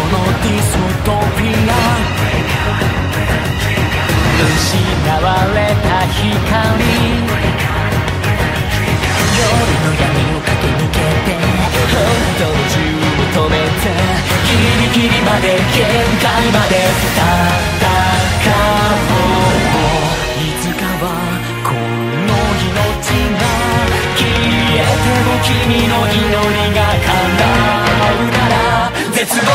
のディストピア失われた光夜の闇を駆け抜けて本当に銃を止めてギリギリまで限界まで戦おういつかはこの命が消えても君の祈りが叶うなら絶望